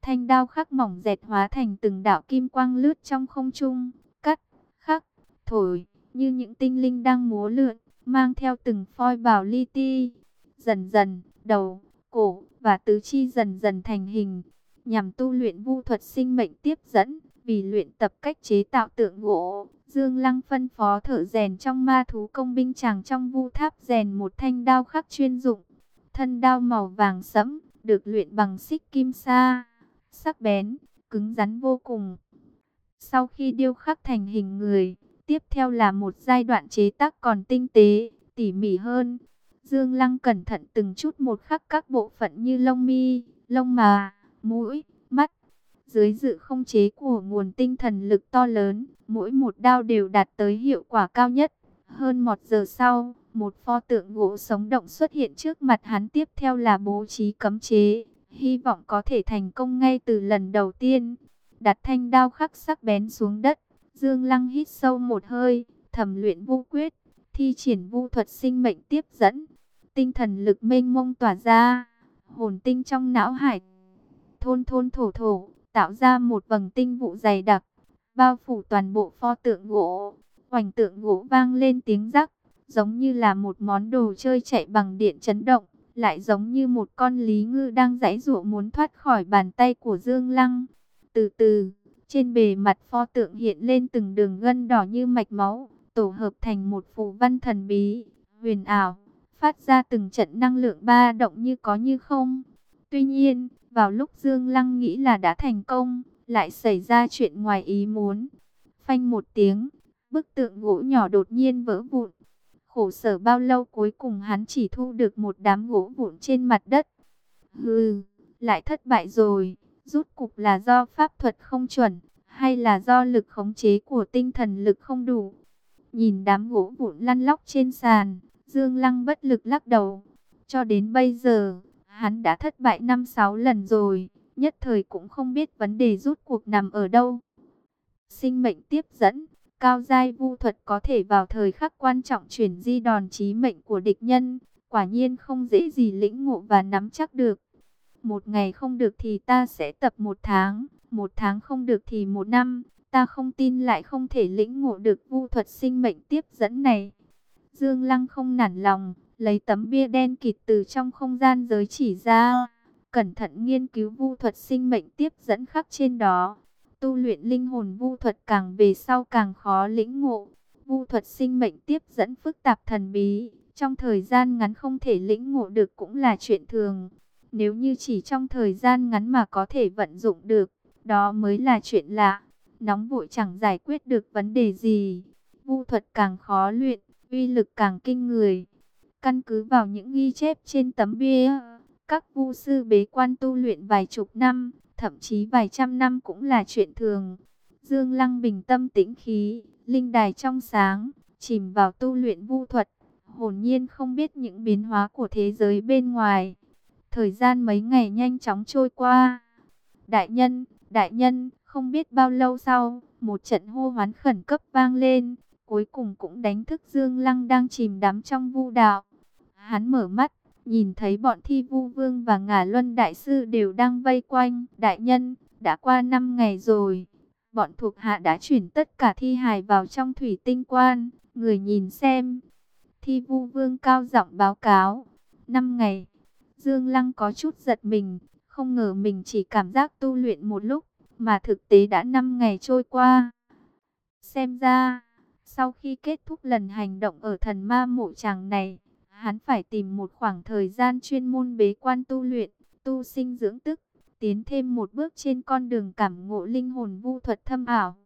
Thanh đao khắc mỏng dẹt hóa thành từng đạo kim quang lướt trong không trung, cắt, khắc, thổi, như những tinh linh đang múa lượn mang theo từng phoi bào li ti. Dần dần, đầu, cổ và tứ chi dần dần thành hình, nhằm tu luyện vu thuật sinh mệnh tiếp dẫn. Vì luyện tập cách chế tạo tượng gỗ, Dương Lăng phân phó thợ rèn trong ma thú công binh chàng trong vu tháp rèn một thanh đao khắc chuyên dụng. Thân đao màu vàng sẫm, được luyện bằng xích kim sa, sắc bén, cứng rắn vô cùng. Sau khi điêu khắc thành hình người, Tiếp theo là một giai đoạn chế tác còn tinh tế, tỉ mỉ hơn. Dương Lăng cẩn thận từng chút một khắc các bộ phận như lông mi, lông mà, mũi, mắt. Dưới sự không chế của nguồn tinh thần lực to lớn, mỗi một đao đều đạt tới hiệu quả cao nhất. Hơn một giờ sau, một pho tượng gỗ sống động xuất hiện trước mặt hắn tiếp theo là bố trí cấm chế hy vọng có thể thành công ngay từ lần đầu tiên. Đặt thanh đao khắc sắc bén xuống đất, Dương Lăng hít sâu một hơi, thẩm luyện vu quyết, thi triển vu thuật sinh mệnh tiếp dẫn. Tinh thần lực mênh mông tỏa ra, hồn tinh trong não hải thôn thôn thổ thổ, tạo ra một vầng tinh vụ dày đặc, bao phủ toàn bộ pho tượng gỗ. Hoành tượng gỗ vang lên tiếng rắc, giống như là một món đồ chơi chạy bằng điện chấn động, lại giống như một con lý ngư đang giãy giụa muốn thoát khỏi bàn tay của Dương Lăng. Từ từ, trên bề mặt pho tượng hiện lên từng đường gân đỏ như mạch máu, tổ hợp thành một phù văn thần bí, huyền ảo, phát ra từng trận năng lượng ba động như có như không. Tuy nhiên, vào lúc Dương Lăng nghĩ là đã thành công, lại xảy ra chuyện ngoài ý muốn. Phanh một tiếng, bức tượng gỗ nhỏ đột nhiên vỡ vụn. Khổ sở bao lâu cuối cùng hắn chỉ thu được một đám gỗ vụn trên mặt đất. Hừ, lại thất bại rồi. Rút cục là do pháp thuật không chuẩn, hay là do lực khống chế của tinh thần lực không đủ. Nhìn đám gỗ vụn lăn lóc trên sàn, Dương Lăng bất lực lắc đầu. Cho đến bây giờ, hắn đã thất bại 5-6 lần rồi, nhất thời cũng không biết vấn đề rút cuộc nằm ở đâu. Sinh mệnh tiếp dẫn, cao giai vu thuật có thể vào thời khắc quan trọng chuyển di đòn chí mệnh của địch nhân, quả nhiên không dễ gì lĩnh ngộ và nắm chắc được. Một ngày không được thì ta sẽ tập một tháng, một tháng không được thì một năm, ta không tin lại không thể lĩnh ngộ được vu thuật sinh mệnh tiếp dẫn này. Dương Lăng không nản lòng, lấy tấm bia đen kịt từ trong không gian giới chỉ ra, cẩn thận nghiên cứu vu thuật sinh mệnh tiếp dẫn khắc trên đó. Tu luyện linh hồn vu thuật càng về sau càng khó lĩnh ngộ. Vu thuật sinh mệnh tiếp dẫn phức tạp thần bí, trong thời gian ngắn không thể lĩnh ngộ được cũng là chuyện thường. Nếu như chỉ trong thời gian ngắn mà có thể vận dụng được, đó mới là chuyện lạ. Nóng vội chẳng giải quyết được vấn đề gì. Vu thuật càng khó luyện, uy lực càng kinh người. Căn cứ vào những ghi chép trên tấm bia, các vu sư bế quan tu luyện vài chục năm, thậm chí vài trăm năm cũng là chuyện thường. Dương Lăng bình tâm tĩnh khí, linh đài trong sáng, chìm vào tu luyện vu thuật, hồn nhiên không biết những biến hóa của thế giới bên ngoài. Thời gian mấy ngày nhanh chóng trôi qua. Đại nhân, đại nhân, không biết bao lâu sau, một trận hô hoán khẩn cấp vang lên, cuối cùng cũng đánh thức Dương Lăng đang chìm đắm trong vu đạo. Hắn mở mắt, nhìn thấy bọn thi vu vương và ngả luân đại sư đều đang vây quanh. Đại nhân, đã qua 5 ngày rồi. Bọn thuộc hạ đã chuyển tất cả thi hài vào trong thủy tinh quan. Người nhìn xem. Thi vu vương cao giọng báo cáo. 5 ngày. Dương Lăng có chút giật mình. Không ngờ mình chỉ cảm giác tu luyện một lúc. Mà thực tế đã 5 ngày trôi qua. Xem ra, sau khi kết thúc lần hành động ở thần ma mộ tràng này, hắn phải tìm một khoảng thời gian chuyên môn bế quan tu luyện, tu sinh dưỡng tức, tiến thêm một bước trên con đường cảm ngộ linh hồn vu thuật thâm ảo.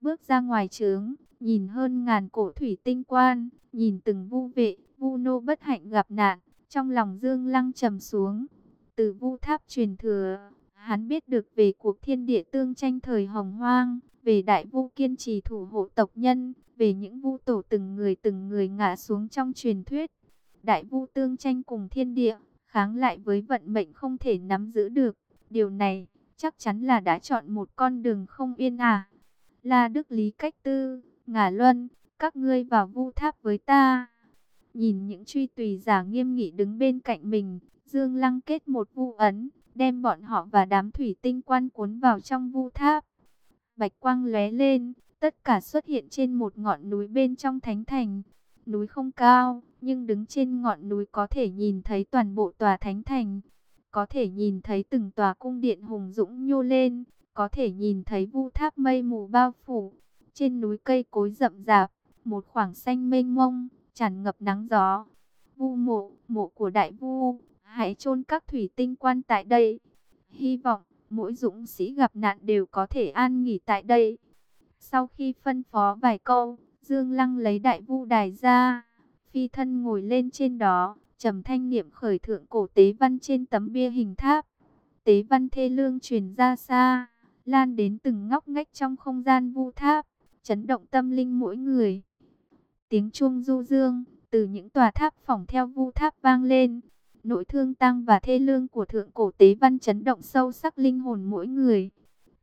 Bước ra ngoài trướng, nhìn hơn ngàn cổ thủy tinh quan, nhìn từng vu vệ, vu nô bất hạnh gặp nạn, trong lòng Dương Lăng trầm xuống. Từ vu tháp truyền thừa, hắn biết được về cuộc thiên địa tương tranh thời hồng hoang, về đại vu kiên trì thủ hộ tộc nhân, về những vu tổ từng người từng người ngã xuống trong truyền thuyết đại vu tương tranh cùng thiên địa, kháng lại với vận mệnh không thể nắm giữ được. Điều này chắc chắn là đã chọn một con đường không yên à. La Đức Lý Cách Tư, Ngả Luân, các ngươi vào vu tháp với ta. Nhìn những truy tùy giả nghiêm nghị đứng bên cạnh mình, Dương Lăng kết một vu ấn, đem bọn họ và đám thủy tinh quan cuốn vào trong vu tháp. Bạch quang lóe lên, tất cả xuất hiện trên một ngọn núi bên trong thánh thành. Núi không cao, nhưng đứng trên ngọn núi có thể nhìn thấy toàn bộ tòa thánh thành. Có thể nhìn thấy từng tòa cung điện hùng dũng nhô lên, có thể nhìn thấy vu tháp mây mù bao phủ. Trên núi cây cối rậm rạp, một khoảng xanh mênh mông, tràn ngập nắng gió. Vu mộ, mộ của đại vu, hãy chôn các thủy tinh quan tại đây. Hy vọng mỗi dũng sĩ gặp nạn đều có thể an nghỉ tại đây. Sau khi phân phó vài câu, Dương Lăng lấy đại vu đài ra, phi thân ngồi lên trên đó, trầm thanh niệm khởi thượng cổ tế văn trên tấm bia hình tháp. Tế văn thê lương truyền ra xa, lan đến từng ngóc ngách trong không gian vu tháp, chấn động tâm linh mỗi người. Tiếng chuông du dương, từ những tòa tháp phỏng theo vu tháp vang lên. Nỗi thương tăng và thê lương của thượng cổ tế văn chấn động sâu sắc linh hồn mỗi người.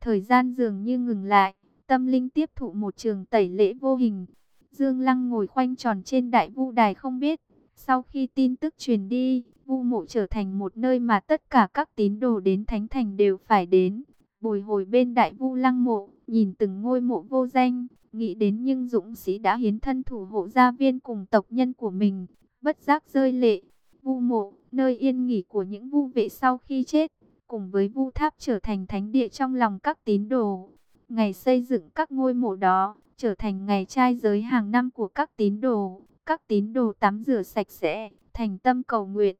Thời gian dường như ngừng lại, tâm linh tiếp thụ một trường tẩy lễ vô hình. Dương Lăng ngồi khoanh tròn trên đại vu đài không biết. Sau khi tin tức truyền đi, vu mộ trở thành một nơi mà tất cả các tín đồ đến thánh thành đều phải đến. Bồi hồi bên đại vu lăng mộ, nhìn từng ngôi mộ vô danh, nghĩ đến nhưng dũng sĩ đã hiến thân thủ hộ gia viên cùng tộc nhân của mình, bất giác rơi lệ. Vu mộ, nơi yên nghỉ của những vu vệ sau khi chết, cùng với vu tháp trở thành thánh địa trong lòng các tín đồ. Ngày xây dựng các ngôi mộ đó, trở thành ngày trai giới hàng năm của các tín đồ. Các tín đồ tắm rửa sạch sẽ, thành tâm cầu nguyện.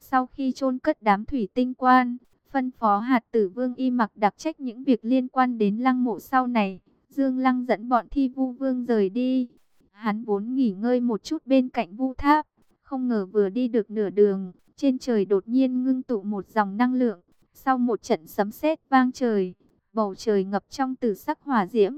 Sau khi chôn cất đám thủy tinh quan, phân phó hạt tử vương y mặc đặc trách những việc liên quan đến lăng mộ sau này. Dương Lăng dẫn bọn thi vu vương rời đi. Hắn vốn nghỉ ngơi một chút bên cạnh vu tháp. Không ngờ vừa đi được nửa đường, trên trời đột nhiên ngưng tụ một dòng năng lượng. Sau một trận sấm sét vang trời, bầu trời ngập trong tử sắc hỏa diễm.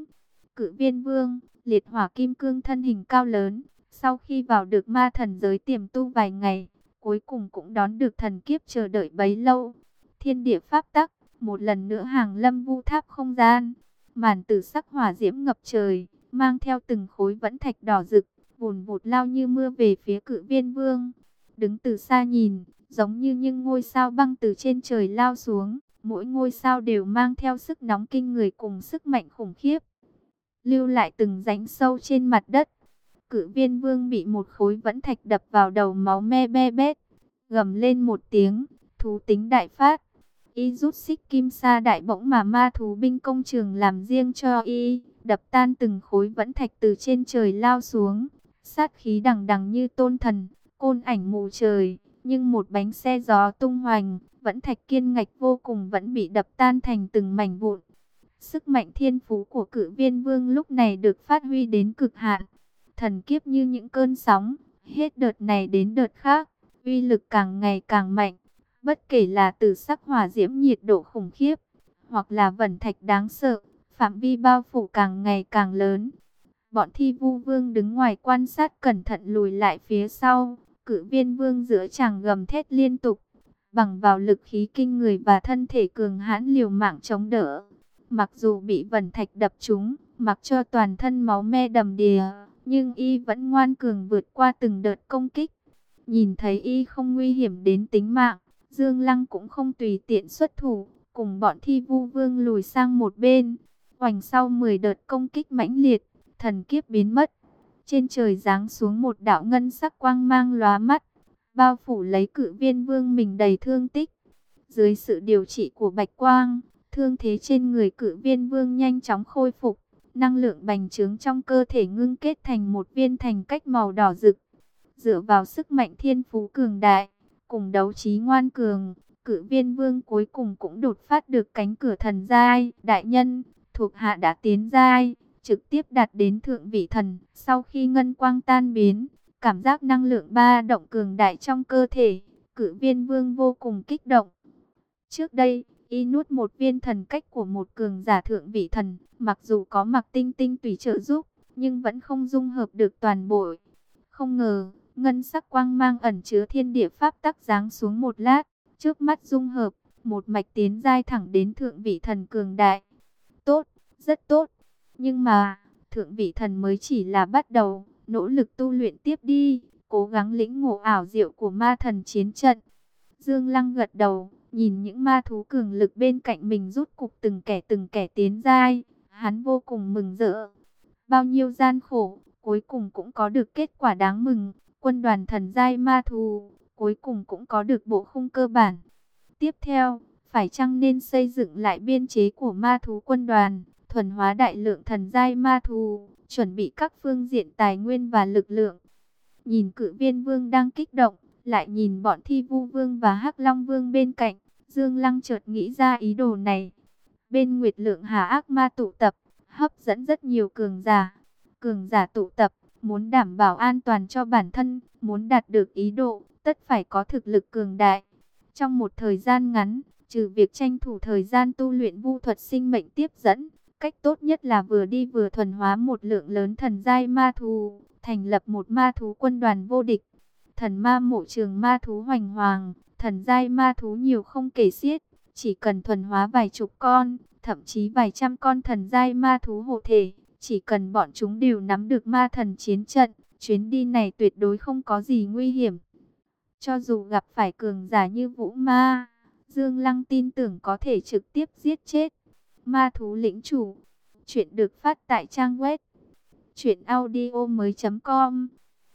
Cự viên vương, liệt hỏa kim cương thân hình cao lớn. Sau khi vào được ma thần giới tiềm tu vài ngày, cuối cùng cũng đón được thần kiếp chờ đợi bấy lâu. Thiên địa pháp tắc, một lần nữa hàng lâm vu tháp không gian. Màn tử sắc hỏa diễm ngập trời, mang theo từng khối vẫn thạch đỏ rực, vùn vụt lao như mưa về phía cự viên vương. Đứng từ xa nhìn, giống như những ngôi sao băng từ trên trời lao xuống. Mỗi ngôi sao đều mang theo sức nóng kinh người cùng sức mạnh khủng khiếp. Lưu lại từng rãnh sâu trên mặt đất. Cự viên vương bị một khối vẫn thạch đập vào đầu máu me be bét. Gầm lên một tiếng, thú tính đại phát. Y rút xích kim sa đại bỗng mà ma thú binh công trường làm riêng cho Y. Đập tan từng khối vẫn thạch từ trên trời lao xuống. Sát khí đằng đằng như tôn thần, côn ảnh mù trời. Nhưng một bánh xe gió tung hoành, vẫn thạch kiên ngạch vô cùng vẫn bị đập tan thành từng mảnh vụn. Sức mạnh thiên phú của cự viên vương lúc này được phát huy đến cực hạn. Thần kiếp như những cơn sóng, hết đợt này đến đợt khác, uy lực càng ngày càng mạnh. Bất kể là từ sắc hỏa diễm nhiệt độ khủng khiếp, hoặc là vẩn thạch đáng sợ, phạm vi bao phủ càng ngày càng lớn. Bọn thi vu vương đứng ngoài quan sát cẩn thận lùi lại phía sau, cử viên vương giữa chàng gầm thét liên tục, bằng vào lực khí kinh người và thân thể cường hãn liều mạng chống đỡ. Mặc dù bị vẩn thạch đập trúng, mặc cho toàn thân máu me đầm đìa, nhưng y vẫn ngoan cường vượt qua từng đợt công kích. Nhìn thấy y không nguy hiểm đến tính mạng, Dương Lăng cũng không tùy tiện xuất thủ, cùng bọn thi vu vương lùi sang một bên. Hoành sau 10 đợt công kích mãnh liệt, thần kiếp biến mất. Trên trời giáng xuống một đạo ngân sắc quang mang lóa mắt, bao phủ lấy cự viên vương mình đầy thương tích. Dưới sự điều trị của Bạch Quang, thương thế trên người cự viên vương nhanh chóng khôi phục. Năng lượng bành trướng trong cơ thể ngưng kết thành một viên thành cách màu đỏ rực. Dựa vào sức mạnh thiên phú cường đại, cùng đấu trí ngoan cường, cự viên vương cuối cùng cũng đột phát được cánh cửa thần giai. Đại nhân, thuộc hạ đã tiến giai, trực tiếp đạt đến thượng vị thần. Sau khi ngân quang tan biến, cảm giác năng lượng ba động cường đại trong cơ thể, cử viên vương vô cùng kích động. Trước đây, y nuốt một viên thần cách của một cường giả thượng vị thần, mặc dù có mặc tinh tinh tùy trợ giúp, nhưng vẫn không dung hợp được toàn bộ. Không ngờ, ngân sắc quang mang ẩn chứa thiên địa pháp tắc giáng xuống một lát, trước mắt dung hợp, một mạch tiến dai thẳng đến thượng vị thần cường đại. Tốt, rất tốt, nhưng mà, thượng vị thần mới chỉ là bắt đầu, nỗ lực tu luyện tiếp đi, cố gắng lĩnh ngộ ảo diệu của ma thần chiến trận. Dương Lăng gật đầu, nhìn những ma thú cường lực bên cạnh mình rút cục từng kẻ từng kẻ tiến dai, hắn vô cùng mừng rỡ. Bao nhiêu gian khổ, cuối cùng cũng có được kết quả đáng mừng. Quân đoàn thần giai ma thú, cuối cùng cũng có được bộ khung cơ bản. Tiếp theo, phải chăng nên xây dựng lại biên chế của ma thú quân đoàn, thuần hóa đại lượng thần giai ma thú, chuẩn bị các phương diện tài nguyên và lực lượng. Nhìn cự viên vương đang kích động, lại nhìn bọn thi vu vương và hắc long vương bên cạnh, Dương Lăng chợt nghĩ ra ý đồ này. Bên Nguyệt Lượng Hà ác ma tụ tập, hấp dẫn rất nhiều cường giả. Cường giả tụ tập, muốn đảm bảo an toàn cho bản thân, muốn đạt được ý đồ, tất phải có thực lực cường đại. Trong một thời gian ngắn, trừ việc tranh thủ thời gian tu luyện vu thuật sinh mệnh tiếp dẫn, cách tốt nhất là vừa đi vừa thuần hóa một lượng lớn thần giai ma thú, thành lập một ma thú quân đoàn vô địch. Thần ma mộ trường ma thú hoành hoàng, thần giai ma thú nhiều không kể xiết, chỉ cần thuần hóa vài chục con, thậm chí vài trăm con thần giai ma thú hộ thể, chỉ cần bọn chúng đều nắm được ma thần chiến trận, chuyến đi này tuyệt đối không có gì nguy hiểm. Cho dù gặp phải cường giả như vũ ma, Dương Lăng tin tưởng có thể trực tiếp giết chết. Ma thú lĩnh chủ, chuyện được phát tại trang web truyệnaudiomoi.com.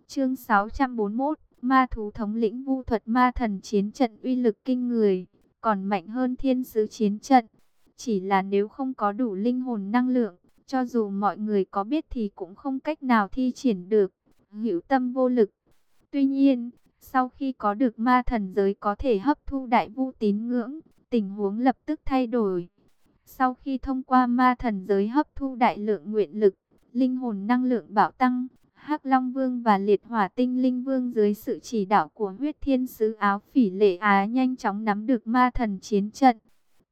Chương 641, Ma thú thống lĩnh vu thuật ma thần chiến trận uy lực kinh người, còn mạnh hơn thiên sứ chiến trận. Chỉ là nếu không có đủ linh hồn năng lượng, cho dù mọi người có biết thì cũng không cách nào thi triển được, hữu tâm vô lực. Tuy nhiên, sau khi có được ma thần giới có thể hấp thu đại vu tín ngưỡng, tình huống lập tức thay đổi. Sau khi thông qua ma thần giới hấp thu đại lượng nguyện lực, linh hồn năng lượng bảo tăng, Hắc Long Vương và Liệt Hỏa Tinh Linh Vương dưới sự chỉ đạo của huyết thiên sứ áo phỉ lệ Á nhanh chóng nắm được ma thần chiến trận.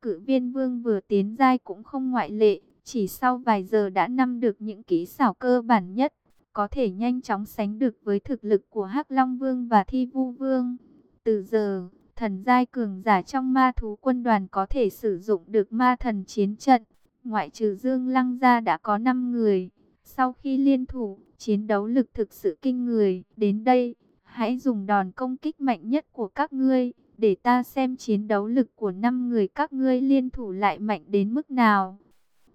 Cử viên Vương vừa tiến giai cũng không ngoại lệ, chỉ sau vài giờ đã nắm được những kỹ xảo cơ bản nhất, có thể nhanh chóng sánh được với thực lực của Hắc Long Vương và Thi Vu Vương. Từ giờ, thần giai cường giả trong ma thú quân đoàn có thể sử dụng được ma thần chiến trận, ngoại trừ Dương Lăng ra đã có 5 người. Sau khi liên thủ, chiến đấu lực thực sự kinh người. Đến đây, hãy dùng đòn công kích mạnh nhất của các ngươi, để ta xem chiến đấu lực của năm người các ngươi liên thủ lại mạnh đến mức nào.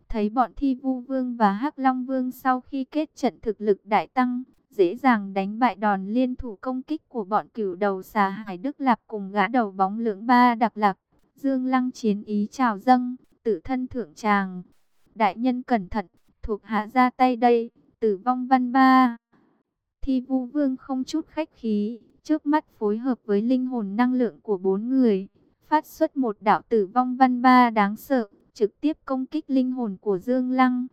Thấy bọn Thi Vu Vương và hắc Long Vương sau khi kết trận thực lực đại tăng, dễ dàng đánh bại đòn liên thủ công kích của bọn cửu đầu xà Hải Đức Lạp cùng gã đầu bóng lưỡng ba đặc lạc. Dương Lăng chiến ý chào dâng, tự thân thượng tràng. Đại nhân cẩn thận, thuộc hạ ra tay đây, tử vong văn ba. Thi vu vương không chút khách khí, trước mắt phối hợp với linh hồn năng lượng của bốn người, phát xuất một đạo tử vong văn ba đáng sợ, trực tiếp công kích linh hồn của Dương Lăng.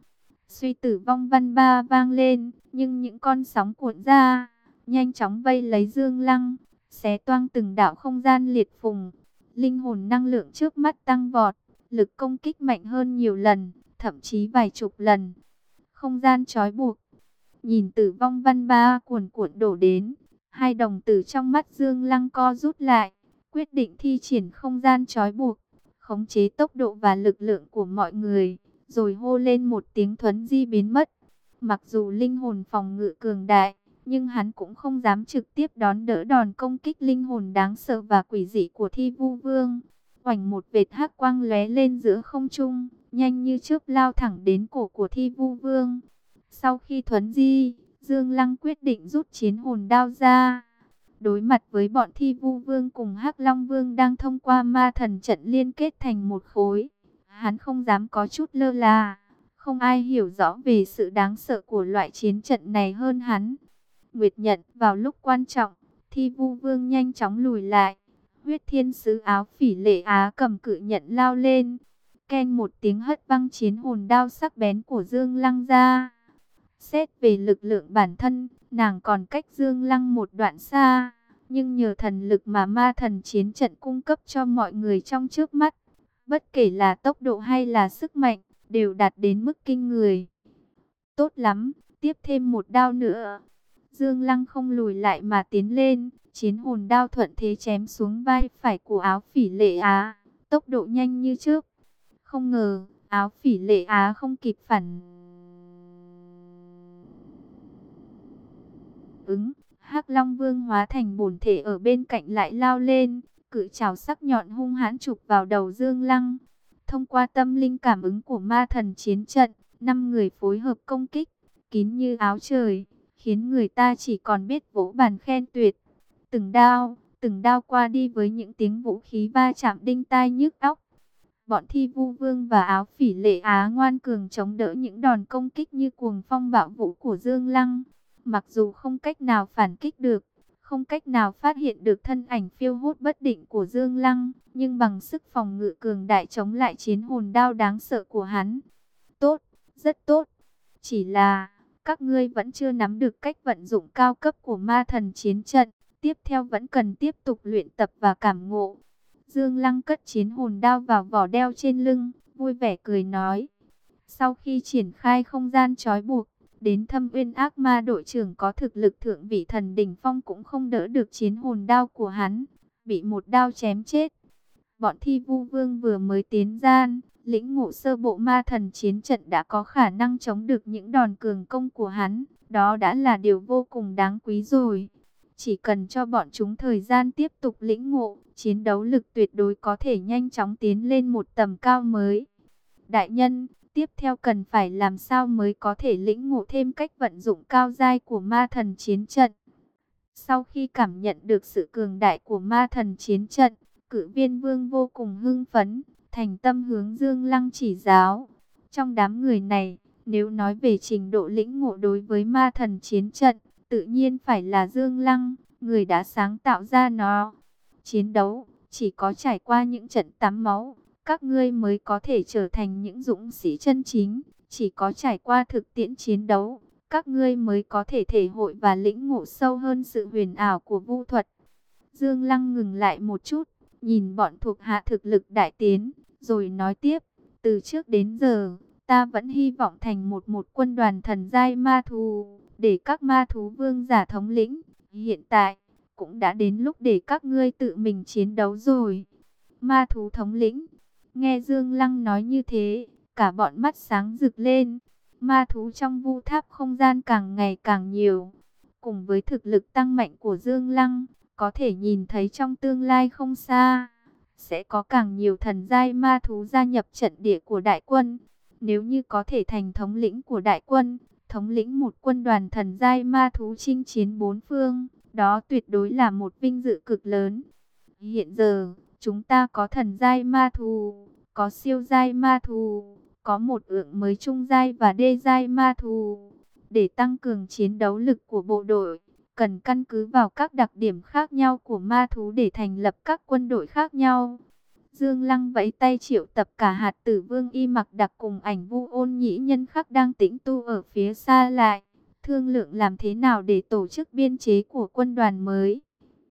Suy tử vong văn ba vang lên, nhưng những con sóng cuộn ra, nhanh chóng vây lấy Dương Lăng, xé toang từng đạo không gian liệt phùng. Linh hồn năng lượng trước mắt tăng vọt, lực công kích mạnh hơn nhiều lần, thậm chí vài chục lần không gian trói buộc. Nhìn tử vong văn ba cuồn cuộn đổ đến, hai đồng tử trong mắt Dương Lăng co rút lại, quyết định thi triển không gian trói buộc, khống chế tốc độ và lực lượng của mọi người, rồi hô lên một tiếng thuấn di biến mất. Mặc dù linh hồn phòng ngự cường đại, nhưng hắn cũng không dám trực tiếp đón đỡ đòn công kích linh hồn đáng sợ và quỷ dị của thi vu vương. Hoành một vệt hắc quang lóe lên giữa không trung, nhanh như chớp lao thẳng đến cổ của thi vu vương. Sau khi thuấn di, Dương Lăng quyết định rút chiến hồn đao ra. Đối mặt với bọn thi vu vương cùng hắc Long Vương đang thông qua ma thần trận liên kết thành một khối. Hắn không dám có chút lơ là. Không ai hiểu rõ về sự đáng sợ của loại chiến trận này hơn hắn. Nguyệt nhận vào lúc quan trọng, thi vu vương nhanh chóng lùi lại. Huyết thiên sứ áo phỉ lệ á cầm cự nhận lao lên. Ken một tiếng hất băng chiến hồn đao sắc bén của Dương Lăng ra. Xét về lực lượng bản thân, nàng còn cách Dương Lăng một đoạn xa. Nhưng nhờ thần lực mà ma thần chiến trận cung cấp cho mọi người trong trước mắt. Bất kể là tốc độ hay là sức mạnh, đều đạt đến mức kinh người. Tốt lắm, tiếp thêm một đao nữa. Dương Lăng không lùi lại mà tiến lên, chiến hồn đao thuận thế chém xuống vai phải của áo phỉ lệ á, tốc độ nhanh như trước. Không ngờ, áo phỉ lệ á không kịp phản ứng, hắc Long Vương hóa thành bổn thể ở bên cạnh lại lao lên, cự trảo sắc nhọn hung hãn chụp vào đầu Dương Lăng. Thông qua tâm linh cảm ứng của ma thần chiến trận, năm người phối hợp công kích, kín như áo trời, khiến người ta chỉ còn biết vỗ bàn khen tuyệt. Từng đao, từng đao qua đi với những tiếng vũ khí va chạm đinh tai nhức óc. Bọn thi vu vương và áo phỉ lệ á ngoan cường chống đỡ những đòn công kích như cuồng phong bạo vũ của Dương Lăng. Mặc dù không cách nào phản kích được, không cách nào phát hiện được thân ảnh phiêu hốt bất định của Dương Lăng, nhưng bằng sức phòng ngự cường đại chống lại chiến hồn đao đáng sợ của hắn. Tốt, rất tốt. Chỉ là, các ngươi vẫn chưa nắm được cách vận dụng cao cấp của ma thần chiến trận. Tiếp theo vẫn cần tiếp tục luyện tập và cảm ngộ. Dương Lăng cất chiến hồn đao vào vỏ đeo trên lưng, vui vẻ cười nói. Sau khi triển khai không gian trói buộc, đến thâm uyên ác ma đội trưởng có thực lực thượng vị thần đỉnh phong cũng không đỡ được chiến hồn đao của hắn. bị một đao chém chết. Bọn thi vu vương vừa mới tiến gian, lĩnh ngộ sơ bộ ma thần chiến trận đã có khả năng chống được những đòn cường công của hắn. Đó đã là điều vô cùng đáng quý rồi. Chỉ cần cho bọn chúng thời gian tiếp tục lĩnh ngộ, chiến đấu lực tuyệt đối có thể nhanh chóng tiến lên một tầm cao mới. Đại nhân, tiếp theo cần phải làm sao mới có thể lĩnh ngộ thêm cách vận dụng cao giai của ma thần chiến trận. Sau khi cảm nhận được sự cường đại của ma thần chiến trận, cử viên vương vô cùng hưng phấn, thành tâm hướng Dương Lăng chỉ giáo. Trong đám người này, nếu nói về trình độ lĩnh ngộ đối với ma thần chiến trận, tự nhiên phải là Dương Lăng, người đã sáng tạo ra nó. Chiến đấu, chỉ có trải qua những trận tắm máu, các ngươi mới có thể trở thành những dũng sĩ chân chính. Chỉ có trải qua thực tiễn chiến đấu, các ngươi mới có thể thể hội và lĩnh ngộ sâu hơn sự huyền ảo của vu thuật. Dương Lăng ngừng lại một chút, nhìn bọn thuộc hạ thực lực đại tiến, rồi nói tiếp, từ trước đến giờ, ta vẫn hy vọng thành một một quân đoàn thần giai ma thú, để các ma thú vương giả thống lĩnh. Hiện tại, cũng đã đến lúc để các ngươi tự mình chiến đấu rồi. Ma thú thống lĩnh, nghe Dương Lăng nói như thế, cả bọn mắt sáng rực lên. Ma thú trong vu tháp không gian càng ngày càng nhiều. Cùng với thực lực tăng mạnh của Dương Lăng, có thể nhìn thấy trong tương lai không xa, sẽ có càng nhiều thần giai ma thú gia nhập trận địa của đại quân. Nếu như có thể thành thống lĩnh của đại quân, thống lĩnh một quân đoàn thần giai ma thú chinh chiến bốn phương, đó tuyệt đối là một vinh dự cực lớn. Hiện giờ, chúng ta có thần giai ma thú, có siêu giai ma thú, có một ượng mới trung giai và đê giai ma thú. Để tăng cường chiến đấu lực của bộ đội, cần căn cứ vào các đặc điểm khác nhau của ma thú để thành lập các quân đội khác nhau. Dương Lăng vẫy tay triệu tập cả hạt tử vương y mặc đặc cùng ảnh vu ôn nhĩ nhân khắc đang tĩnh tu ở phía xa lại. Thương lượng làm thế nào để tổ chức biên chế của quân đoàn mới.